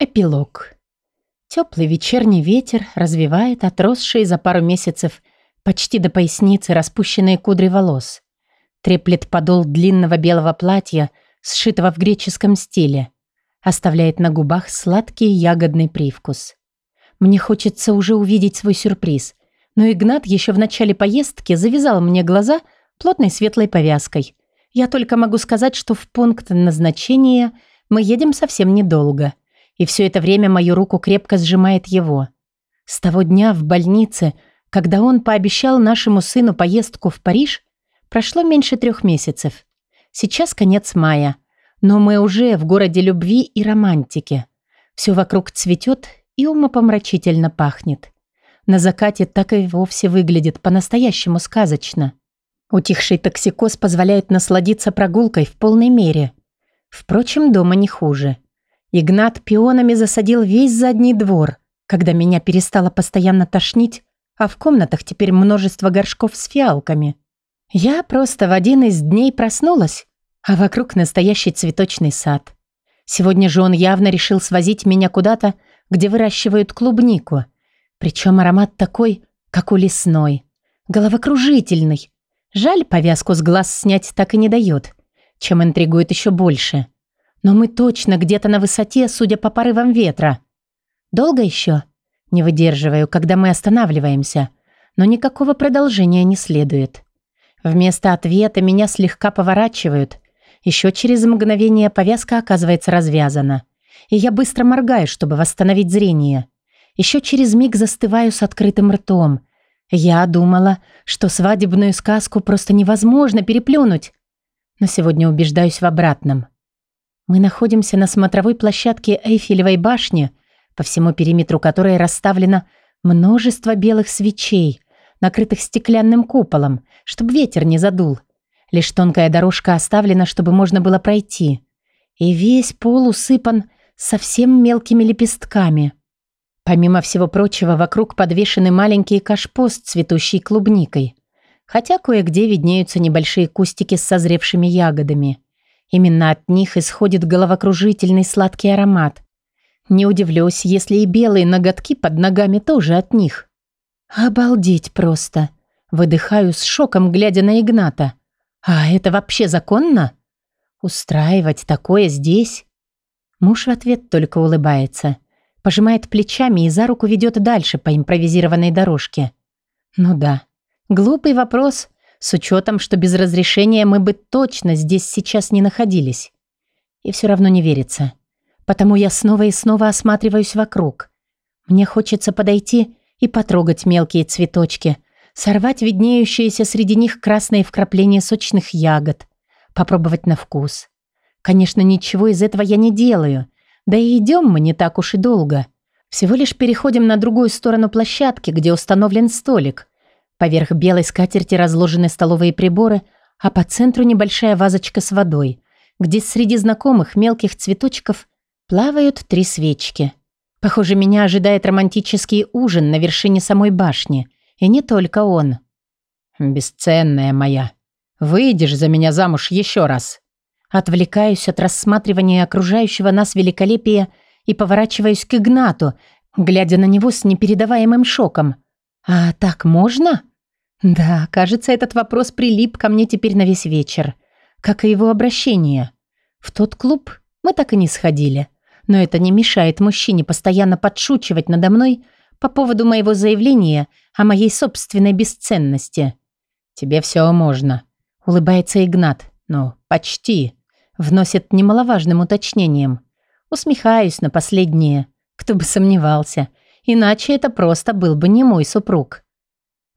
Эпилог. Теплый вечерний ветер развивает отросшие за пару месяцев почти до поясницы распущенные кудри волос. Треплет подол длинного белого платья, сшитого в греческом стиле. Оставляет на губах сладкий ягодный привкус. Мне хочется уже увидеть свой сюрприз, но Игнат еще в начале поездки завязал мне глаза плотной светлой повязкой. Я только могу сказать, что в пункт назначения мы едем совсем недолго. И все это время мою руку крепко сжимает его. С того дня в больнице, когда он пообещал нашему сыну поездку в Париж, прошло меньше трех месяцев. Сейчас конец мая, но мы уже в городе любви и романтики. Все вокруг цветет и умопомрачительно пахнет. На закате так и вовсе выглядит по-настоящему сказочно. Утихший токсикоз позволяет насладиться прогулкой в полной мере. Впрочем, дома не хуже. Игнат пионами засадил весь задний двор, когда меня перестало постоянно тошнить, а в комнатах теперь множество горшков с фиалками. Я просто в один из дней проснулась, а вокруг настоящий цветочный сад. Сегодня же он явно решил свозить меня куда-то, где выращивают клубнику – причем аромат такой, как у лесной. Головокружительный. Жаль, повязку с глаз снять так и не дает, чем интригует еще больше. Но мы точно где-то на высоте, судя по порывам ветра. Долго еще? Не выдерживаю, когда мы останавливаемся. Но никакого продолжения не следует. Вместо ответа меня слегка поворачивают. Еще через мгновение повязка оказывается развязана. И я быстро моргаю, чтобы восстановить зрение. Еще через миг застываю с открытым ртом. Я думала, что свадебную сказку просто невозможно переплюнуть. Но сегодня убеждаюсь в обратном. Мы находимся на смотровой площадке Эйфелевой башни, по всему периметру которой расставлено множество белых свечей, накрытых стеклянным куполом, чтобы ветер не задул. Лишь тонкая дорожка оставлена, чтобы можно было пройти. И весь пол усыпан совсем мелкими лепестками. Помимо всего прочего, вокруг подвешены маленькие кашпо с цветущей клубникой. Хотя кое-где виднеются небольшие кустики с созревшими ягодами. Именно от них исходит головокружительный сладкий аромат. Не удивлюсь, если и белые ноготки под ногами тоже от них. Обалдеть просто. Выдыхаю с шоком, глядя на Игната. А это вообще законно? Устраивать такое здесь? Муж в ответ только улыбается пожимает плечами и за руку ведет дальше по импровизированной дорожке. Ну да, глупый вопрос, с учетом, что без разрешения мы бы точно здесь сейчас не находились. И все равно не верится. Потому я снова и снова осматриваюсь вокруг. Мне хочется подойти и потрогать мелкие цветочки, сорвать виднеющиеся среди них красные вкрапления сочных ягод, попробовать на вкус. Конечно, ничего из этого я не делаю — да и идем мы не так уж и долго. Всего лишь переходим на другую сторону площадки, где установлен столик. Поверх белой скатерти разложены столовые приборы, а по центру небольшая вазочка с водой, где среди знакомых мелких цветочков плавают три свечки. Похоже, меня ожидает романтический ужин на вершине самой башни. И не только он. «Бесценная моя, выйдешь за меня замуж еще раз?» Отвлекаюсь от рассматривания окружающего нас великолепия и поворачиваюсь к Игнату, глядя на него с непередаваемым шоком. «А так можно?» Да, кажется, этот вопрос прилип ко мне теперь на весь вечер, как и его обращение. В тот клуб мы так и не сходили, но это не мешает мужчине постоянно подшучивать надо мной по поводу моего заявления о моей собственной бесценности. «Тебе все можно», — улыбается Игнат. «Ну, почти». Вносит немаловажным уточнением. Усмехаюсь на последнее. Кто бы сомневался. Иначе это просто был бы не мой супруг.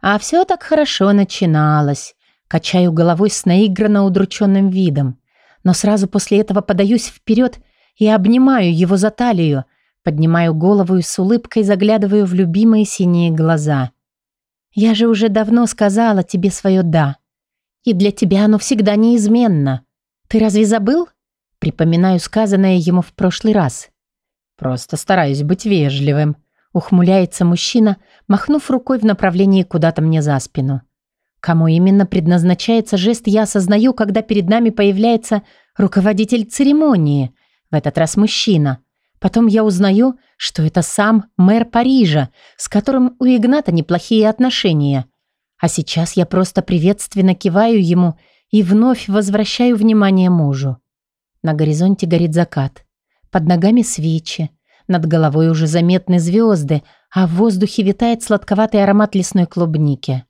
А все так хорошо начиналось. Качаю головой с наигранно удрученным видом. Но сразу после этого подаюсь вперед и обнимаю его за талию, поднимаю голову и с улыбкой заглядываю в любимые синие глаза. «Я же уже давно сказала тебе свое «да». И для тебя оно всегда неизменно. «Ты разве забыл?» Припоминаю сказанное ему в прошлый раз. «Просто стараюсь быть вежливым», — ухмыляется мужчина, махнув рукой в направлении куда-то мне за спину. Кому именно предназначается жест, я осознаю, когда перед нами появляется руководитель церемонии, в этот раз мужчина. Потом я узнаю, что это сам мэр Парижа, с которым у Игната неплохие отношения. А сейчас я просто приветственно киваю ему и вновь возвращаю внимание мужу. На горизонте горит закат. Под ногами свечи. Над головой уже заметны звезды, а в воздухе витает сладковатый аромат лесной клубники.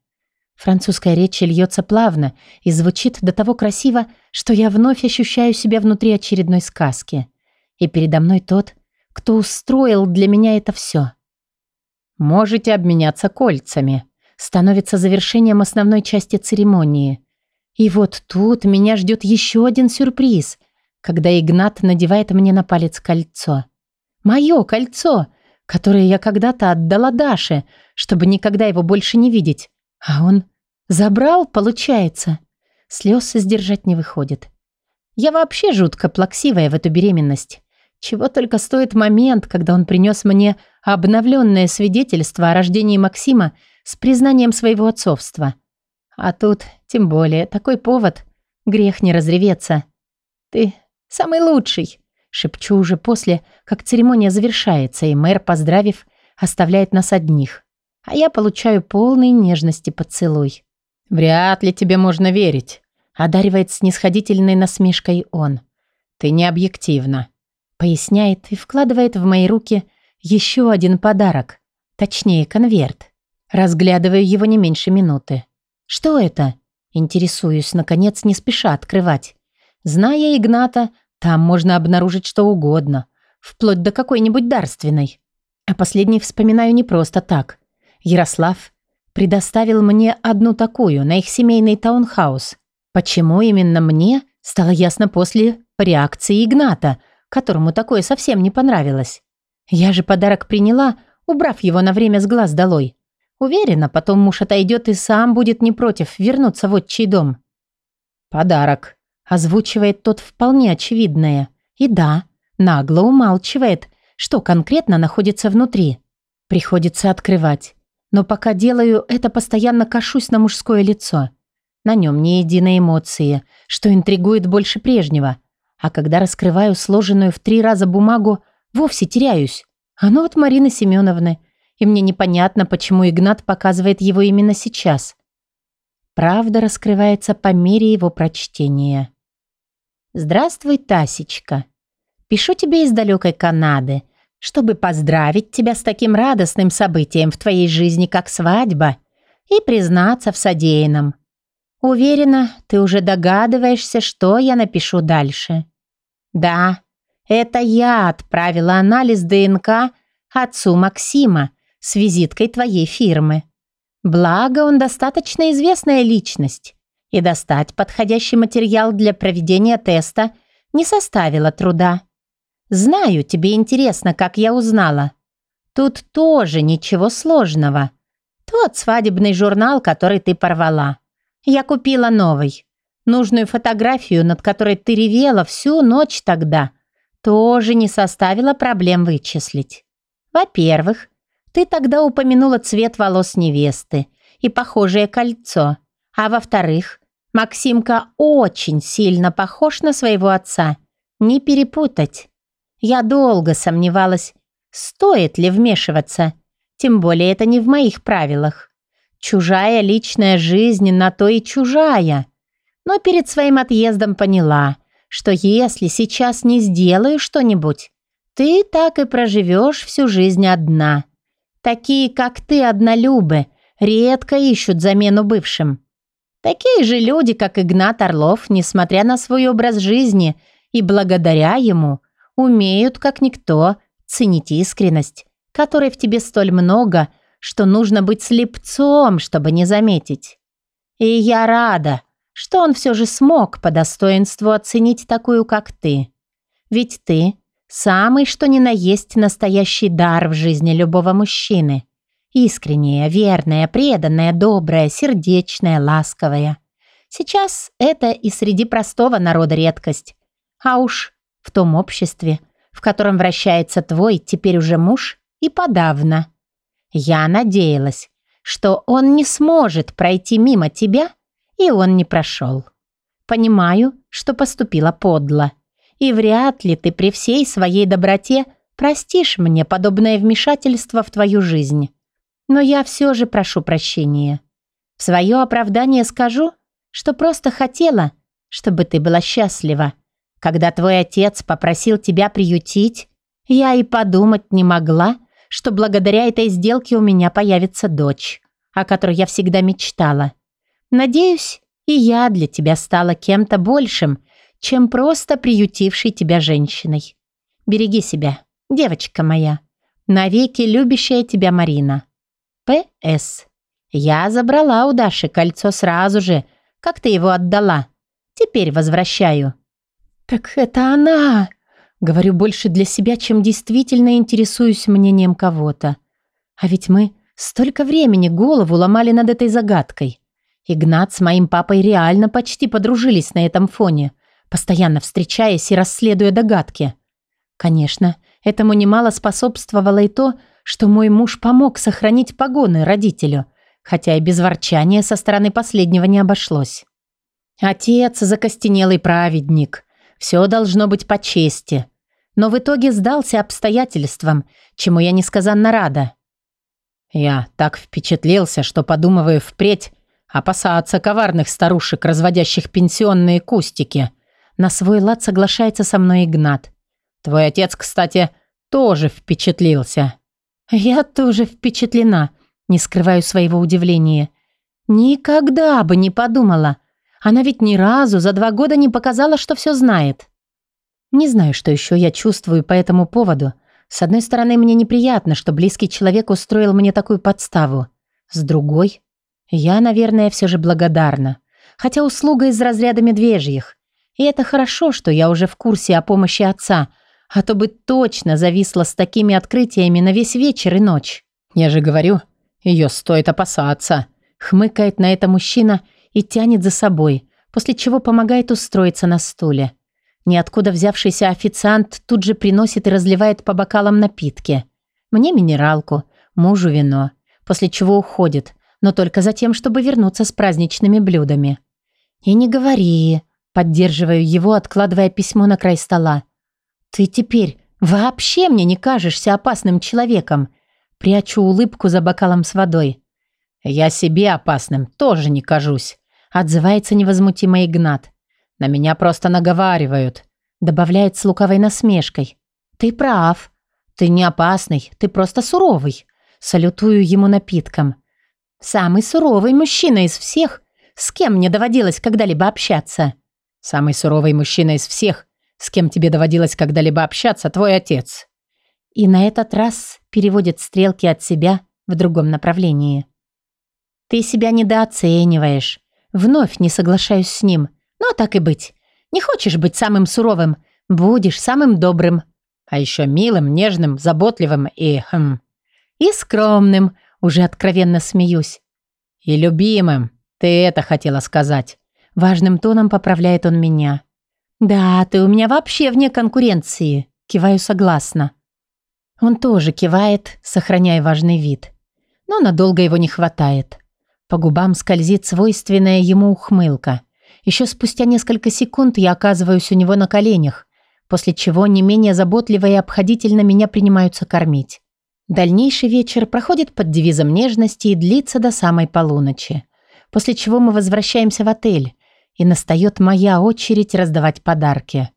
Французская речь льется плавно и звучит до того красиво, что я вновь ощущаю себя внутри очередной сказки. И передо мной тот, кто устроил для меня это все. «Можете обменяться кольцами», становится завершением основной части церемонии. И вот тут меня ждет еще один сюрприз, когда Игнат надевает мне на палец кольцо. Мое кольцо, которое я когда-то отдала Даше, чтобы никогда его больше не видеть. А он забрал, получается. Слез сдержать не выходит. Я вообще жутко плаксивая в эту беременность. Чего только стоит момент, когда он принес мне обновленное свидетельство о рождении Максима с признанием своего отцовства. А тут, тем более, такой повод. Грех не разреветься. «Ты самый лучший», — шепчу уже после, как церемония завершается, и мэр, поздравив, оставляет нас одних. А я получаю полный нежности поцелуй. «Вряд ли тебе можно верить», — одаривает снисходительной насмешкой он. «Ты не объективна поясняет и вкладывает в мои руки еще один подарок, точнее конверт. Разглядываю его не меньше минуты. Что это? Интересуюсь, наконец, не спеша открывать. Зная Игната, там можно обнаружить что угодно, вплоть до какой-нибудь дарственной. А последний вспоминаю не просто так. Ярослав предоставил мне одну такую на их семейный таунхаус. Почему именно мне, стало ясно после реакции Игната – которому такое совсем не понравилось. Я же подарок приняла, убрав его на время с глаз долой. Уверена, потом муж отойдет и сам будет не против вернуться в отчий дом. «Подарок», – озвучивает тот вполне очевидное. И да, нагло умалчивает, что конкретно находится внутри. Приходится открывать. Но пока делаю это, постоянно кашусь на мужское лицо. На нем ни единой эмоции, что интригует больше прежнего – а когда раскрываю сложенную в три раза бумагу, вовсе теряюсь. Оно от Марины Семеновны, и мне непонятно, почему Игнат показывает его именно сейчас. Правда раскрывается по мере его прочтения. «Здравствуй, Тасечка. Пишу тебе из далекой Канады, чтобы поздравить тебя с таким радостным событием в твоей жизни, как свадьба, и признаться в содеянном. Уверена, ты уже догадываешься, что я напишу дальше. Да, это я отправила анализ ДНК отцу Максима с визиткой твоей фирмы. Благо, он достаточно известная личность, и достать подходящий материал для проведения теста не составило труда. Знаю, тебе интересно, как я узнала. Тут тоже ничего сложного. Тот свадебный журнал, который ты порвала. Я купила новый. Нужную фотографию, над которой ты ревела всю ночь тогда, тоже не составило проблем вычислить. Во-первых, ты тогда упомянула цвет волос невесты и похожее кольцо. А во-вторых, Максимка очень сильно похож на своего отца. Не перепутать. Я долго сомневалась, стоит ли вмешиваться. Тем более это не в моих правилах. Чужая личная жизнь на то и чужая но перед своим отъездом поняла, что если сейчас не сделаю что-нибудь, ты так и проживешь всю жизнь одна. Такие, как ты, однолюбы, редко ищут замену бывшим. Такие же люди, как Игнат Орлов, несмотря на свой образ жизни и благодаря ему, умеют, как никто, ценить искренность, которой в тебе столь много, что нужно быть слепцом, чтобы не заметить. И я рада, что он все же смог по достоинству оценить такую, как ты. Ведь ты – самый что ни на есть настоящий дар в жизни любого мужчины. Искренняя, верная, преданная, добрая, сердечная, ласковая. Сейчас это и среди простого народа редкость. А уж в том обществе, в котором вращается твой теперь уже муж, и подавно. Я надеялась, что он не сможет пройти мимо тебя – и он не прошел. Понимаю, что поступила подло. И вряд ли ты при всей своей доброте простишь мне подобное вмешательство в твою жизнь. Но я все же прошу прощения. В свое оправдание скажу, что просто хотела, чтобы ты была счастлива. Когда твой отец попросил тебя приютить, я и подумать не могла, что благодаря этой сделке у меня появится дочь, о которой я всегда мечтала. Надеюсь, и я для тебя стала кем-то большим, чем просто приютившей тебя женщиной. Береги себя, девочка моя. Навеки любящая тебя Марина. П.С. Я забрала у Даши кольцо сразу же, как ты его отдала. Теперь возвращаю. Так это она. Говорю больше для себя, чем действительно интересуюсь мнением кого-то. А ведь мы столько времени голову ломали над этой загадкой. Игнат с моим папой реально почти подружились на этом фоне, постоянно встречаясь и расследуя догадки. Конечно, этому немало способствовало и то, что мой муж помог сохранить погоны родителю, хотя и без ворчания со стороны последнего не обошлось. Отец – закостенелый праведник. Все должно быть по чести. Но в итоге сдался обстоятельствам, чему я несказанно рада. Я так впечатлился, что, подумывая впредь, опасаться коварных старушек, разводящих пенсионные кустики. На свой лад соглашается со мной Игнат. Твой отец, кстати, тоже впечатлился. Я тоже впечатлена, не скрываю своего удивления. Никогда бы не подумала. Она ведь ни разу за два года не показала, что все знает. Не знаю, что еще я чувствую по этому поводу. С одной стороны, мне неприятно, что близкий человек устроил мне такую подставу. С другой, я, наверное, все же благодарна. Хотя услуга из разряда медвежьих. И это хорошо, что я уже в курсе о помощи отца, а то бы точно зависла с такими открытиями на весь вечер и ночь. Я же говорю, ее стоит опасаться. Хмыкает на это мужчина и тянет за собой, после чего помогает устроиться на стуле. Ниоткуда взявшийся официант тут же приносит и разливает по бокалам напитки. Мне минералку, мужу вино, после чего уходит, но только за тем, чтобы вернуться с праздничными блюдами. «И не говори», — поддерживаю его, откладывая письмо на край стола. «Ты теперь вообще мне не кажешься опасным человеком», прячу улыбку за бокалом с водой. «Я себе опасным тоже не кажусь», — отзывается невозмутимый Игнат. «На меня просто наговаривают», — добавляет с луковой насмешкой. «Ты прав. Ты не опасный, ты просто суровый». Салютую ему напитком. Самый суровый мужчина из всех, с кем мне доводилось когда-либо общаться. Самый суровый мужчина из всех, с кем тебе доводилось когда-либо общаться, твой отец. И на этот раз переводит стрелки от себя в другом направлении. Ты себя недооцениваешь. Вновь не соглашаюсь с ним. Но так и быть. Не хочешь быть самым суровым, будешь самым добрым. А еще милым, нежным, заботливым и... Хм, и скромным, уже откровенно смеюсь. «И любимым. Ты это хотела сказать». Важным тоном поправляет он меня. «Да, ты у меня вообще вне конкуренции». Киваю согласно. Он тоже кивает, сохраняя важный вид. Но надолго его не хватает. По губам скользит свойственная ему ухмылка. Еще спустя несколько секунд я оказываюсь у него на коленях, после чего не менее заботливо и обходительно меня принимаются кормить. Дальнейший вечер проходит под девизом нежности и длится до самой полуночи. После чего мы возвращаемся в отель, и настает моя очередь раздавать подарки.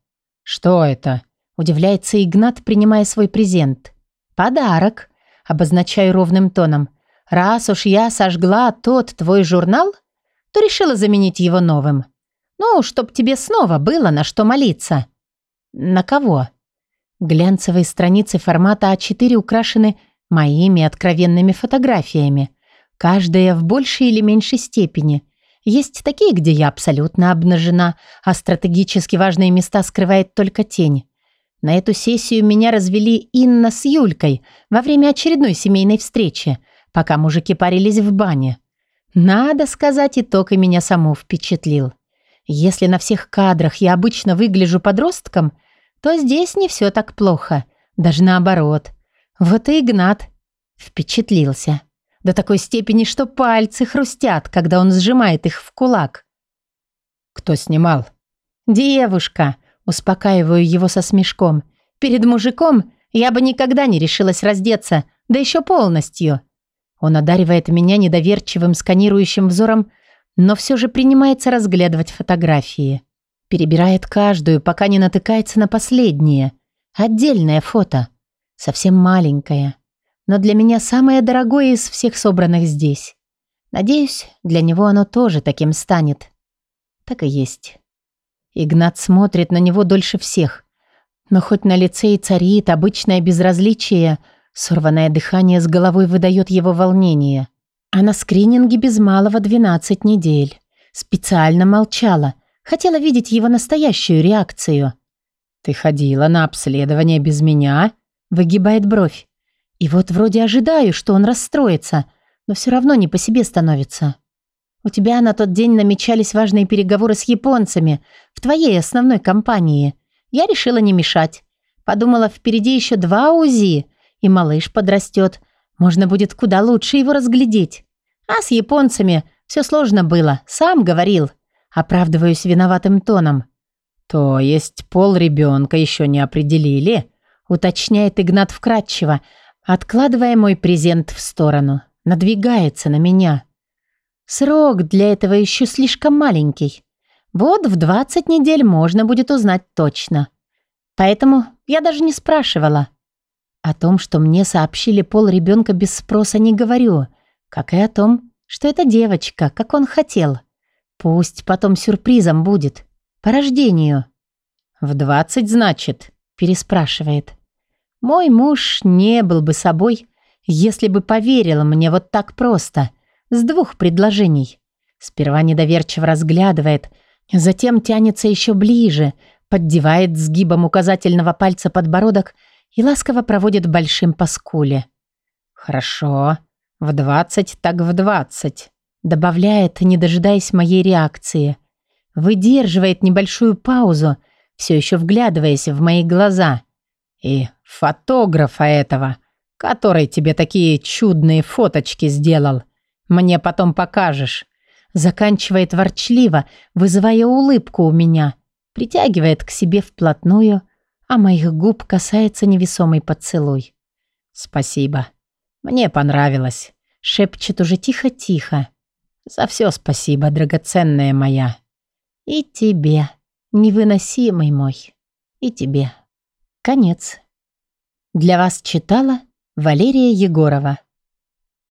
«Что это?» – удивляется Игнат, принимая свой презент. «Подарок», – обозначаю ровным тоном. «Раз уж я сожгла тот твой журнал, то решила заменить его новым. Ну, чтоб тебе снова было на что молиться». «На кого?» Глянцевые страницы формата А4 украшены моими откровенными фотографиями, каждая в большей или меньшей степени. Есть такие, где я абсолютно обнажена, а стратегически важные места скрывает только тень. На эту сессию меня развели Инна с Юлькой во время очередной семейной встречи, пока мужики парились в бане. Надо сказать, итог и меня саму впечатлил. Если на всех кадрах я обычно выгляжу подростком – то здесь не все так плохо. Даже наоборот. Вот и Игнат впечатлился. До такой степени, что пальцы хрустят, когда он сжимает их в кулак. «Кто снимал?» «Девушка», — успокаиваю его со смешком. «Перед мужиком Я бы никогда не решилась раздеться, да еще полностью. Он одаривает меня недоверчивым сканирующим взором, но все же принимается разглядывать фотографии. Перебирает каждую, пока не натыкается на последнее. Отдельное фото. Совсем маленькое. Но для меня самое дорогое из всех собранных здесь. Надеюсь, для него оно тоже таким станет. Так и есть. Игнат смотрит на него дольше всех. Но хоть на лице и царит обычное безразличие, сорванное дыхание с головой выдает его волнение. А на скрининге без малого 12 недель. Специально молчала. Хотела видеть его настоящую реакцию. «Ты ходила на обследование без меня?» Выгибает бровь. И вот вроде ожидаю, что он расстроится, но все равно не по себе становится. У тебя на тот день намечались важные переговоры с японцами в твоей основной компании. Я решила не мешать. Подумала, впереди еще два УЗИ, и малыш подрастет. Можно будет куда лучше его разглядеть. А с японцами все сложно было, сам говорил. Оправдываюсь виноватым тоном. То есть пол ребенка еще не определили? Уточняет Игнат вкратчиво, откладывая мой презент в сторону. Надвигается на меня. Срок для этого еще слишком маленький. Вот в 20 недель можно будет узнать точно. Поэтому я даже не спрашивала. О том, что мне сообщили пол ребенка без спроса, не говорю, как и о том, что это девочка, как он хотел. Пусть потом сюрпризом будет. По рождению. «В двадцать, значит?» – переспрашивает. Мой муж не был бы собой, если бы поверил мне вот так просто – с двух предложений. Сперва недоверчиво разглядывает, затем тянется еще ближе, поддевает сгибом указательного пальца подбородок и ласково проводит большим по скуле. «Хорошо, в двадцать так в двадцать», добавляет, не дожидаясь моей реакции. Выдерживает небольшую паузу, все еще вглядываясь в мои глаза. «И фотографа этого, который тебе такие чудные фоточки сделал», мне потом покажешь. Заканчивает ворчливо, вызывая улыбку у меня. Притягивает к себе вплотную, а моих губ касается невесомый поцелуй. Спасибо. Мне понравилось. Шепчет уже тихо-тихо. За все спасибо, драгоценная моя. И тебе, невыносимый мой. И тебе. Конец. Для вас читала Валерия Егорова.